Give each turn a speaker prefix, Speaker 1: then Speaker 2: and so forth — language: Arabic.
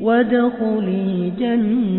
Speaker 1: وادخلي جنتي.